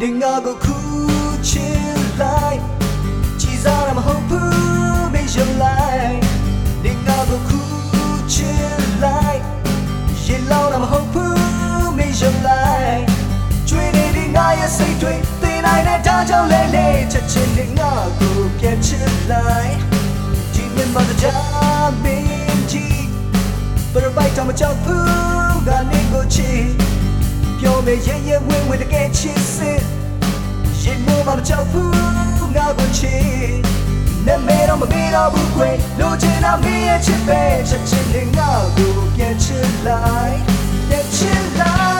နေငါကိုခုချစ်လိုက်ကြည်စားရမဟုတ်ဘူးမင်းရုံလိုက်နေငါကိုခုချစ်လိုက်ရင်လောင်းရမဟုတ်ဘူးမင်းရုံလိုက်ကျွေးနေတဲ့ငါရဲ့စိတ်တွေသိနိုင်တဲ့ဒါကြောင့်လဲလေချက်ချင်းနေငါကိုပြန်ချစ်လိုက်ဒီမြတ်မတရားမင်းကြီးပရပိုက်တော့မကြောက်ဘူးကနေကိုချစ် ပြောမယ်ရဲ့ရဲ့ဝင်းဝင်းတကယ်ချစ်စစ်ရင်မိုးမကြောက်ဘူးငါကိုချစ်နေမေတော့မမေးတော့ဘူးခွေလိုချင်တာမင်းရဲ့ချစ်ပဲချက်ချင်းနဲ့ငါကိုပြန်ချစ်လိုက်ပြန်ချစ်လိုက်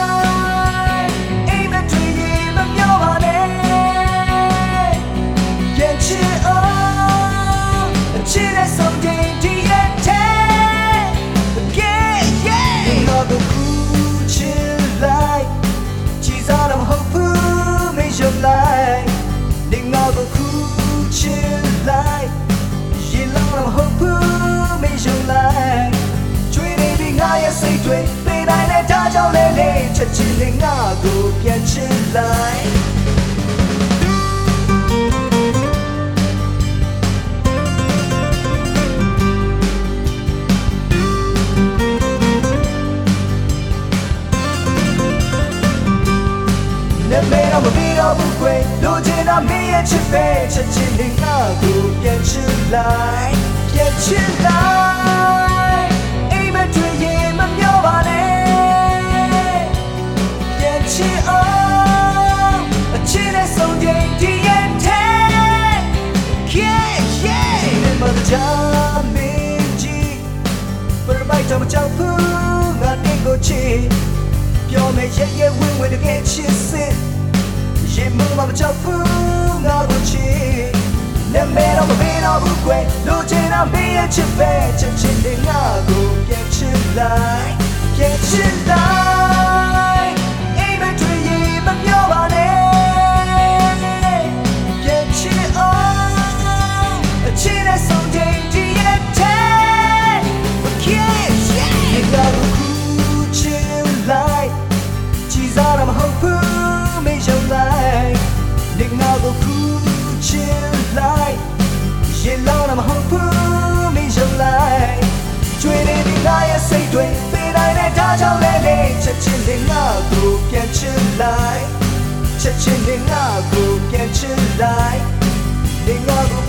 လေချက်ချင်းလေးငါကိုပြန်ချစ်လိုက်နေမေတော့မပြီးတော့ဘူးခွေလိုချင်တာမင်းရဲ့ချစ် ပရမိုက်တော့မကြောက်ဘူးငါတင်ကိုချစ်ပြောမယ်ရဲ့ရဲ့ဝင်းဝင်းတကယ်ချစ်စစ်ရင်မမကြောက်ဘူးငါကိုချစ်နေမဲတော့မပေးတော့ဘူးကွယ်လိုချင်တာမင်းရဲ့ချစ်ပဲချက်ချင်းလေးငါကိုပြန်ချစ်လိုက် ငါရဲ့စိတ်တွေပေးနိုင်တဲ့ဒါကြောင့်လဲလေချက်ချင်းလေးငါကိုပြန်ချစ်လိုက်ချက်ချင်းလေးငါကိုပြန်ချစ်လိုက်နေငါကို